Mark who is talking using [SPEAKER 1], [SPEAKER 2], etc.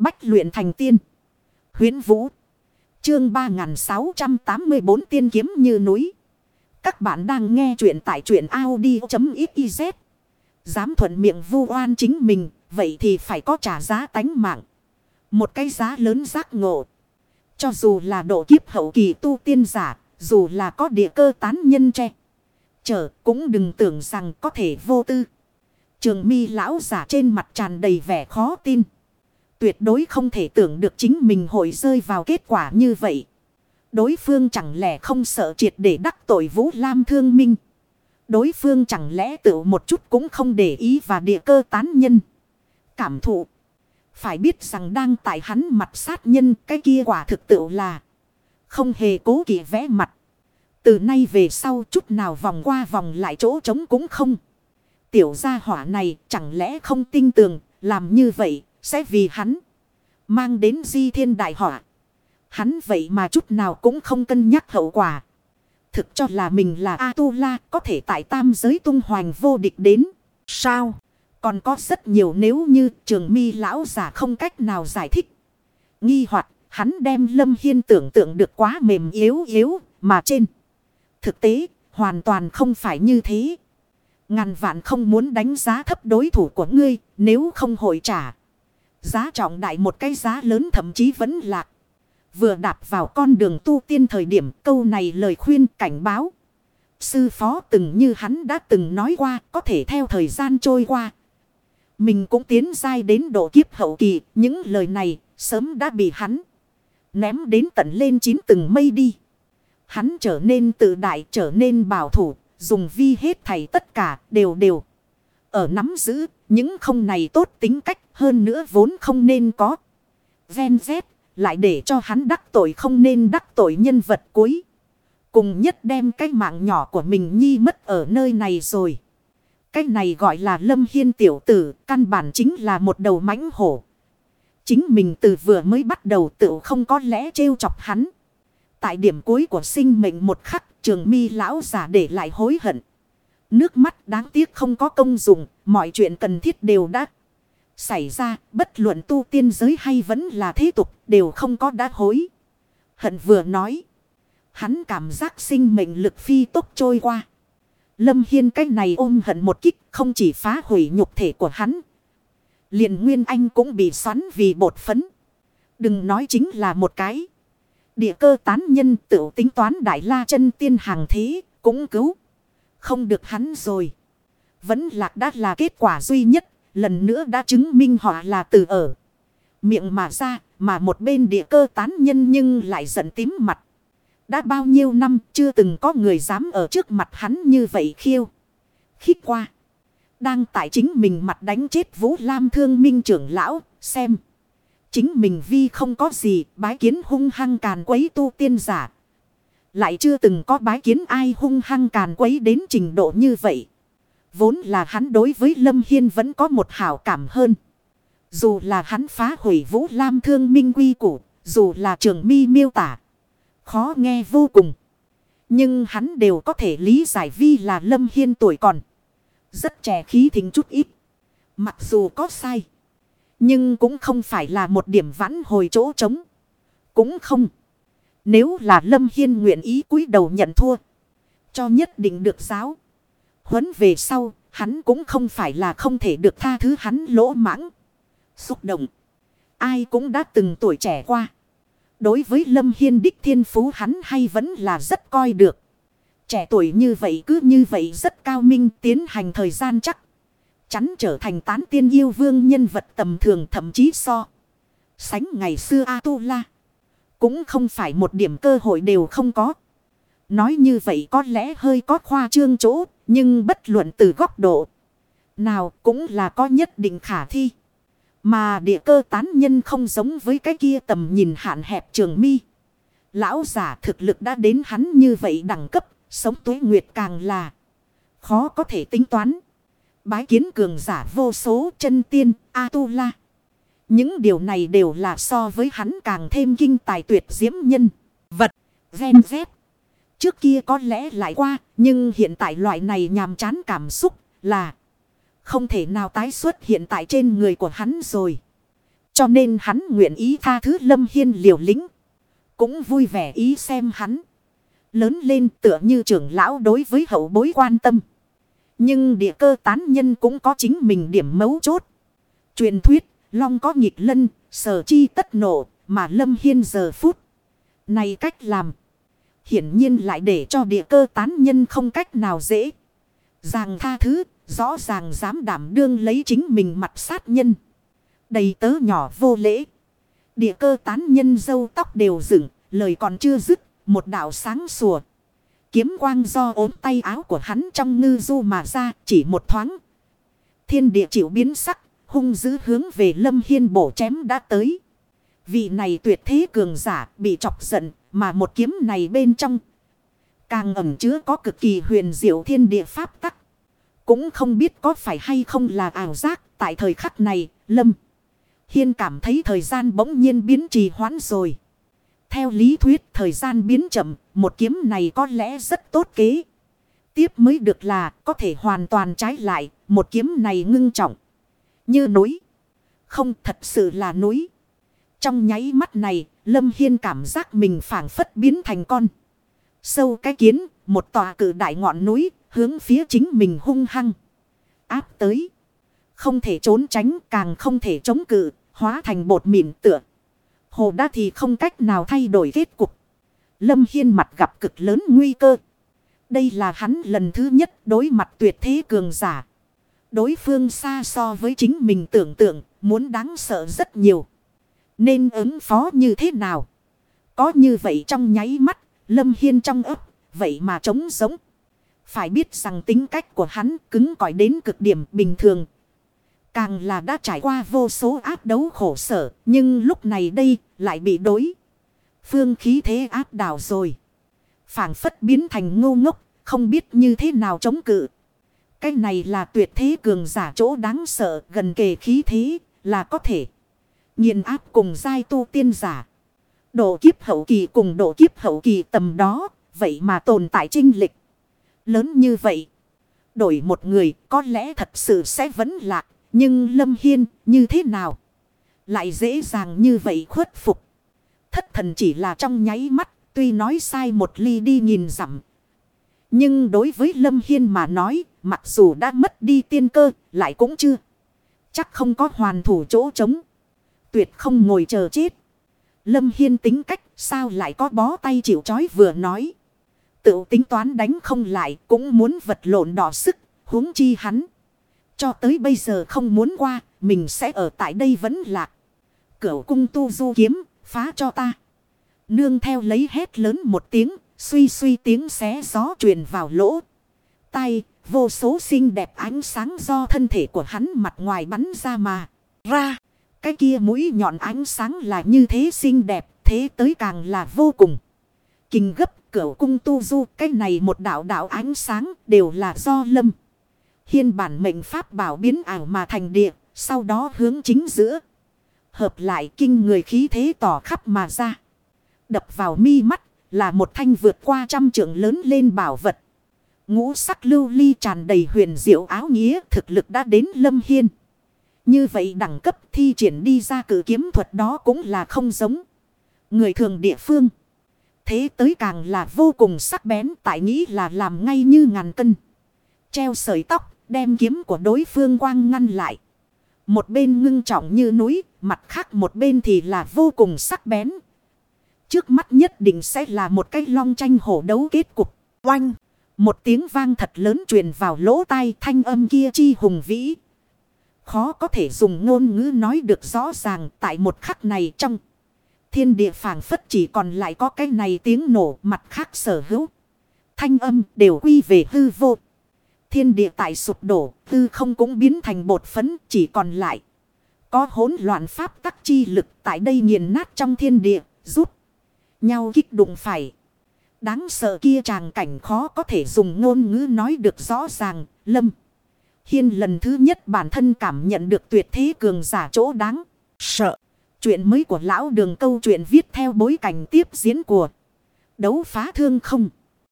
[SPEAKER 1] Bách luyện thành tiên. huyễn Vũ. Chương 3684 tiên kiếm như núi. Các bạn đang nghe truyện tại truyện Audi.xyz. Dám thuận miệng vu oan chính mình. Vậy thì phải có trả giá tánh mạng. Một cái giá lớn giác ngộ. Cho dù là độ kiếp hậu kỳ tu tiên giả. Dù là có địa cơ tán nhân tre Chở cũng đừng tưởng rằng có thể vô tư. Trường mi lão giả trên mặt tràn đầy vẻ khó tin. Tuyệt đối không thể tưởng được chính mình hội rơi vào kết quả như vậy. Đối phương chẳng lẽ không sợ triệt để đắc tội Vũ Lam thương minh. Đối phương chẳng lẽ tự một chút cũng không để ý và địa cơ tán nhân. Cảm thụ. Phải biết rằng đang tại hắn mặt sát nhân, cái kia quả thực tự là. Không hề cố kỵ vẽ mặt. Từ nay về sau chút nào vòng qua vòng lại chỗ trống cũng không. Tiểu gia hỏa này chẳng lẽ không tin tưởng, làm như vậy sẽ vì hắn mang đến di thiên đại họa. Hắn vậy mà chút nào cũng không cân nhắc hậu quả. Thực cho là mình là A-tu-la, có thể tại tam giới tung hoành vô địch đến. Sao? Còn có rất nhiều nếu như trường mi lão giả không cách nào giải thích. Nghi hoặc, hắn đem lâm hiên tưởng tượng được quá mềm yếu yếu mà trên. Thực tế, hoàn toàn không phải như thế. Ngàn vạn không muốn đánh giá thấp đối thủ của ngươi, nếu không hội trả. Giá trọng đại một cái giá lớn thậm chí vẫn lạc. Vừa đạp vào con đường tu tiên thời điểm, câu này lời khuyên cảnh báo. Sư phó từng như hắn đã từng nói qua, có thể theo thời gian trôi qua. Mình cũng tiến dai đến độ kiếp hậu kỳ. Những lời này sớm đã bị hắn ném đến tận lên chín từng mây đi. Hắn trở nên tự đại, trở nên bảo thủ. Dùng vi hết thầy tất cả đều đều. Ở nắm giữ những không này tốt tính cách hơn nữa vốn không nên có. Ven vét lại để cho hắn đắc tội không nên đắc tội nhân vật cuối. Cùng nhất đem cái mạng nhỏ của mình nhi mất ở nơi này rồi. Cái này gọi là lâm hiên tiểu tử, căn bản chính là một đầu mãnh hổ. Chính mình từ vừa mới bắt đầu tự không có lẽ trêu chọc hắn. Tại điểm cuối của sinh mệnh một khắc, trường mi lão giả để lại hối hận. Nước mắt đáng tiếc không có công dụng, mọi chuyện cần thiết đều đã xảy ra, bất luận tu tiên giới hay vẫn là thế tục, đều không có đã hối. Hận vừa nói, hắn cảm giác sinh mệnh lực phi tốc trôi qua. Lâm Hiên cái này ôm hận một kích, không chỉ phá hủy nhục thể của hắn. liền Nguyên Anh cũng bị xoắn vì bột phấn. Đừng nói chính là một cái. Địa cơ tán nhân tự tính toán đại la chân tiên hàng thế, cũng cứu. Không được hắn rồi. Vẫn lạc đã là kết quả duy nhất. Lần nữa đã chứng minh họ là từ ở. Miệng mà ra. Mà một bên địa cơ tán nhân nhưng lại giận tím mặt. Đã bao nhiêu năm, chưa từng có người dám ở trước mặt hắn như vậy khiêu. Khích qua. Đang tại chính mình mặt đánh chết Vũ Lam thương minh trưởng lão. Xem. Chính mình vi không có gì. Bái kiến hung hăng càn quấy tu tiên giả. Lại chưa từng có bái kiến ai hung hăng càn quấy đến trình độ như vậy. Vốn là hắn đối với Lâm Hiên vẫn có một hảo cảm hơn. Dù là hắn phá hủy Vũ Lam thương minh quy củ. Dù là trường mi miêu tả. Khó nghe vô cùng. Nhưng hắn đều có thể lý giải vi là Lâm Hiên tuổi còn. Rất trẻ khí thính chút ít. Mặc dù có sai. Nhưng cũng không phải là một điểm vãn hồi chỗ trống. Cũng không. Nếu là Lâm Hiên nguyện ý cúi đầu nhận thua. Cho nhất định được giáo. Huấn về sau, hắn cũng không phải là không thể được tha thứ hắn lỗ mãng. Xúc động. Ai cũng đã từng tuổi trẻ qua. Đối với Lâm Hiên đích thiên phú hắn hay vẫn là rất coi được. Trẻ tuổi như vậy cứ như vậy rất cao minh tiến hành thời gian chắc. Chắn trở thành tán tiên yêu vương nhân vật tầm thường thậm chí so. Sánh ngày xưa A-tu-la. Cũng không phải một điểm cơ hội đều không có. Nói như vậy có lẽ hơi có khoa trương chỗ. Nhưng bất luận từ góc độ. Nào cũng là có nhất định khả thi. Mà địa cơ tán nhân không giống với cái kia tầm nhìn hạn hẹp trường mi. Lão giả thực lực đã đến hắn như vậy đẳng cấp. Sống tuế nguyệt càng là khó có thể tính toán. Bái kiến cường giả vô số chân tiên A-tu-la. Những điều này đều là so với hắn càng thêm kinh tài tuyệt diễm nhân. Vật, ven dép. Trước kia có lẽ lại qua, nhưng hiện tại loại này nhàm chán cảm xúc là không thể nào tái xuất hiện tại trên người của hắn rồi. Cho nên hắn nguyện ý tha thứ Lâm Hiên liều lĩnh. Cũng vui vẻ ý xem hắn. Lớn lên tựa như trưởng lão đối với hậu bối quan tâm. Nhưng địa cơ tán nhân cũng có chính mình điểm mấu chốt. Truyền thuyết, long có nghịch lân, sở chi tất nộ, mà Lâm Hiên giờ phút. Này cách làm. Hiển nhiên lại để cho địa cơ tán nhân không cách nào dễ. Ràng tha thứ, rõ ràng dám đảm đương lấy chính mình mặt sát nhân. Đầy tớ nhỏ vô lễ. Địa cơ tán nhân dâu tóc đều dựng, lời còn chưa dứt, một đạo sáng sủa. Kiếm quang do ốm tay áo của hắn trong ngư du mà ra, chỉ một thoáng. Thiên địa chịu biến sắc, hung dữ hướng về lâm hiên bổ chém đã tới. Vị này tuyệt thế cường giả bị chọc giận, mà một kiếm này bên trong. Càng ẩm chứa có cực kỳ huyền diệu thiên địa pháp tắc. Cũng không biết có phải hay không là ảo giác tại thời khắc này, lâm. Hiên cảm thấy thời gian bỗng nhiên biến trì hoãn rồi. Theo lý thuyết thời gian biến chậm, một kiếm này có lẽ rất tốt kế. Tiếp mới được là có thể hoàn toàn trái lại, một kiếm này ngưng trọng. Như núi. Không thật sự là núi. Trong nháy mắt này, Lâm Hiên cảm giác mình phản phất biến thành con. Sâu cái kiến, một tòa cử đại ngọn núi, hướng phía chính mình hung hăng. Áp tới. Không thể trốn tránh, càng không thể chống cự, hóa thành bột mịn tựa. Hồ đã thì không cách nào thay đổi kết cục. Lâm Hiên mặt gặp cực lớn nguy cơ. Đây là hắn lần thứ nhất đối mặt tuyệt thế cường giả. Đối phương xa so với chính mình tưởng tượng, muốn đáng sợ rất nhiều. Nên ứng phó như thế nào? Có như vậy trong nháy mắt, Lâm Hiên trong ấp, vậy mà trống giống. Phải biết rằng tính cách của hắn cứng cỏi đến cực điểm bình thường. Càng là đã trải qua vô số áp đấu khổ sở, nhưng lúc này đây lại bị đối. Phương khí thế áp đảo rồi. phảng phất biến thành ngu ngốc, không biết như thế nào chống cự. Cái này là tuyệt thế cường giả chỗ đáng sợ, gần kề khí thế, là có thể. nhiên áp cùng giai tu tiên giả. Độ kiếp hậu kỳ cùng độ kiếp hậu kỳ tầm đó. Vậy mà tồn tại trinh lịch. Lớn như vậy. Đổi một người có lẽ thật sự sẽ vẫn lạc. Nhưng Lâm Hiên như thế nào? Lại dễ dàng như vậy khuất phục. Thất thần chỉ là trong nháy mắt. Tuy nói sai một ly đi nhìn dặm. Nhưng đối với Lâm Hiên mà nói. Mặc dù đã mất đi tiên cơ. Lại cũng chưa. Chắc không có hoàn thủ chỗ trống tuyệt không ngồi chờ chết. Lâm Hiên tính cách sao lại có bó tay chịu chói vừa nói. Tự tính toán đánh không lại cũng muốn vật lộn đỏ sức, huống chi hắn. Cho tới bây giờ không muốn qua, mình sẽ ở tại đây vẫn lạc. Cửu cung tu du kiếm, phá cho ta. Nương theo lấy hét lớn một tiếng, suy suy tiếng xé gió truyền vào lỗ. Tay, vô số xinh đẹp ánh sáng do thân thể của hắn mặt ngoài bắn ra mà. Ra. Cái kia mũi nhọn ánh sáng là như thế xinh đẹp, thế tới càng là vô cùng. Kinh gấp cửa cung tu du, cái này một đạo đạo ánh sáng đều là do lâm. Hiên bản mệnh pháp bảo biến ảo mà thành địa, sau đó hướng chính giữa. Hợp lại kinh người khí thế tỏ khắp mà ra. Đập vào mi mắt là một thanh vượt qua trăm trượng lớn lên bảo vật. Ngũ sắc lưu ly tràn đầy huyền diệu áo nghĩa thực lực đã đến lâm hiên. Như vậy đẳng cấp thi triển đi ra cử kiếm thuật đó cũng là không giống. Người thường địa phương. Thế tới càng là vô cùng sắc bén tại nghĩ là làm ngay như ngàn cân. Treo sợi tóc đem kiếm của đối phương quang ngăn lại. Một bên ngưng trọng như núi, mặt khác một bên thì là vô cùng sắc bén. Trước mắt nhất định sẽ là một cái long tranh hổ đấu kết cục. Oanh! Một tiếng vang thật lớn truyền vào lỗ tai thanh âm kia chi hùng vĩ. Khó có thể dùng ngôn ngữ nói được rõ ràng tại một khắc này trong. Thiên địa phảng phất chỉ còn lại có cái này tiếng nổ mặt khác sở hữu. Thanh âm đều quy về hư vô. Thiên địa tại sụp đổ, hư không cũng biến thành bột phấn chỉ còn lại. Có hỗn loạn pháp tắc chi lực tại đây nghiền nát trong thiên địa, rút nhau kích đụng phải. Đáng sợ kia tràng cảnh khó có thể dùng ngôn ngữ nói được rõ ràng, lâm. Hiên lần thứ nhất bản thân cảm nhận được tuyệt thế cường giả chỗ đáng sợ. Chuyện mới của lão đường câu chuyện viết theo bối cảnh tiếp diễn của đấu phá thương không.